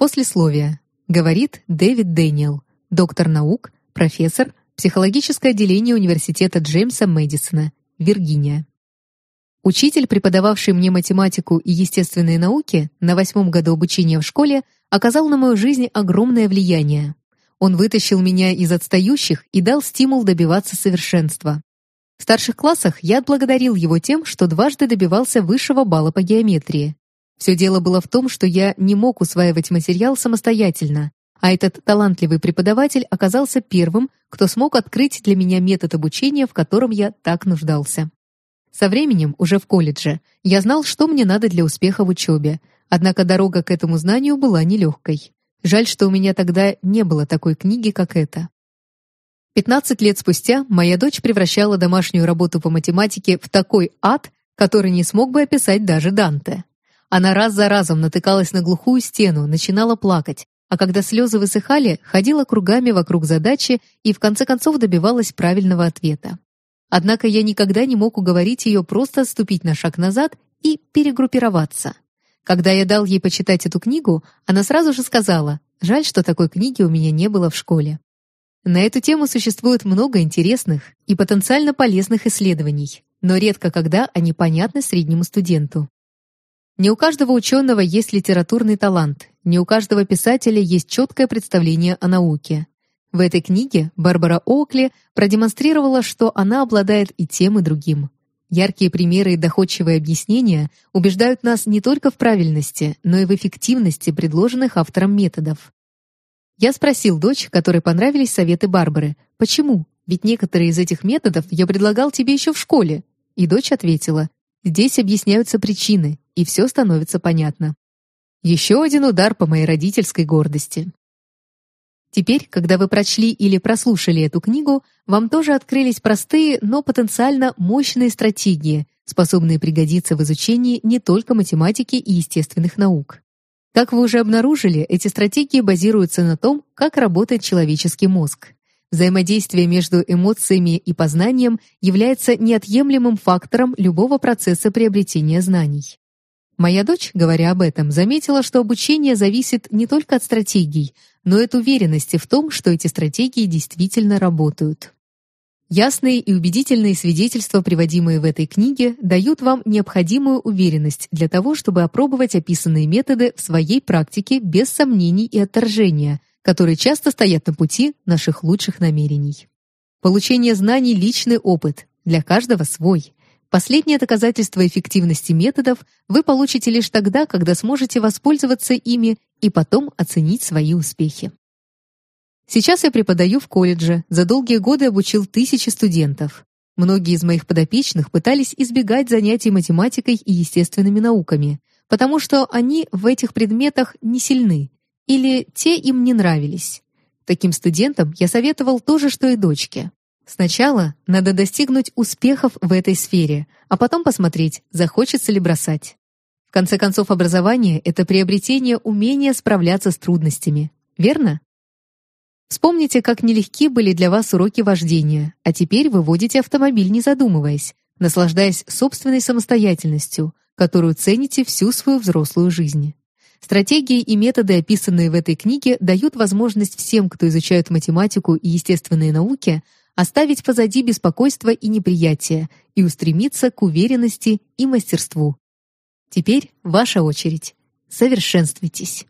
Послесловие. Говорит Дэвид Дэниел, доктор наук, профессор, психологическое отделение Университета Джеймса Мэдисона, Виргиния. Учитель, преподававший мне математику и естественные науки на восьмом году обучения в школе, оказал на мою жизнь огромное влияние. Он вытащил меня из отстающих и дал стимул добиваться совершенства. В старших классах я отблагодарил его тем, что дважды добивался высшего балла по геометрии. Все дело было в том, что я не мог усваивать материал самостоятельно, а этот талантливый преподаватель оказался первым, кто смог открыть для меня метод обучения, в котором я так нуждался. Со временем, уже в колледже, я знал, что мне надо для успеха в учебе, однако дорога к этому знанию была нелегкой. Жаль, что у меня тогда не было такой книги, как эта. 15 лет спустя моя дочь превращала домашнюю работу по математике в такой ад, который не смог бы описать даже Данте. Она раз за разом натыкалась на глухую стену, начинала плакать, а когда слезы высыхали, ходила кругами вокруг задачи и в конце концов добивалась правильного ответа. Однако я никогда не мог уговорить ее просто отступить на шаг назад и перегруппироваться. Когда я дал ей почитать эту книгу, она сразу же сказала, «Жаль, что такой книги у меня не было в школе». На эту тему существует много интересных и потенциально полезных исследований, но редко когда они понятны среднему студенту. Не у каждого ученого есть литературный талант, не у каждого писателя есть четкое представление о науке. В этой книге Барбара Оукли продемонстрировала, что она обладает и тем, и другим. Яркие примеры и доходчивые объяснения убеждают нас не только в правильности, но и в эффективности предложенных автором методов. Я спросил дочь, которой понравились советы Барбары, почему? Ведь некоторые из этих методов я предлагал тебе еще в школе. И дочь ответила, здесь объясняются причины, и все становится понятно. Еще один удар по моей родительской гордости. Теперь, когда вы прочли или прослушали эту книгу, вам тоже открылись простые, но потенциально мощные стратегии, способные пригодиться в изучении не только математики и естественных наук. Как вы уже обнаружили, эти стратегии базируются на том, как работает человеческий мозг. Взаимодействие между эмоциями и познанием является неотъемлемым фактором любого процесса приобретения знаний. Моя дочь, говоря об этом, заметила, что обучение зависит не только от стратегий, но и от уверенности в том, что эти стратегии действительно работают. Ясные и убедительные свидетельства, приводимые в этой книге, дают вам необходимую уверенность для того, чтобы опробовать описанные методы в своей практике без сомнений и отторжения, которые часто стоят на пути наших лучших намерений. Получение знаний — личный опыт, для каждого свой. Последнее доказательство эффективности методов вы получите лишь тогда, когда сможете воспользоваться ими и потом оценить свои успехи. Сейчас я преподаю в колледже, за долгие годы обучил тысячи студентов. Многие из моих подопечных пытались избегать занятий математикой и естественными науками, потому что они в этих предметах не сильны или те им не нравились. Таким студентам я советовал то же, что и дочке. Сначала надо достигнуть успехов в этой сфере, а потом посмотреть, захочется ли бросать. В конце концов, образование — это приобретение умения справляться с трудностями. Верно? Вспомните, как нелегки были для вас уроки вождения, а теперь вы водите автомобиль, не задумываясь, наслаждаясь собственной самостоятельностью, которую цените всю свою взрослую жизнь. Стратегии и методы, описанные в этой книге, дают возможность всем, кто изучает математику и естественные науки, оставить позади беспокойство и неприятие и устремиться к уверенности и мастерству. Теперь ваша очередь. Совершенствуйтесь.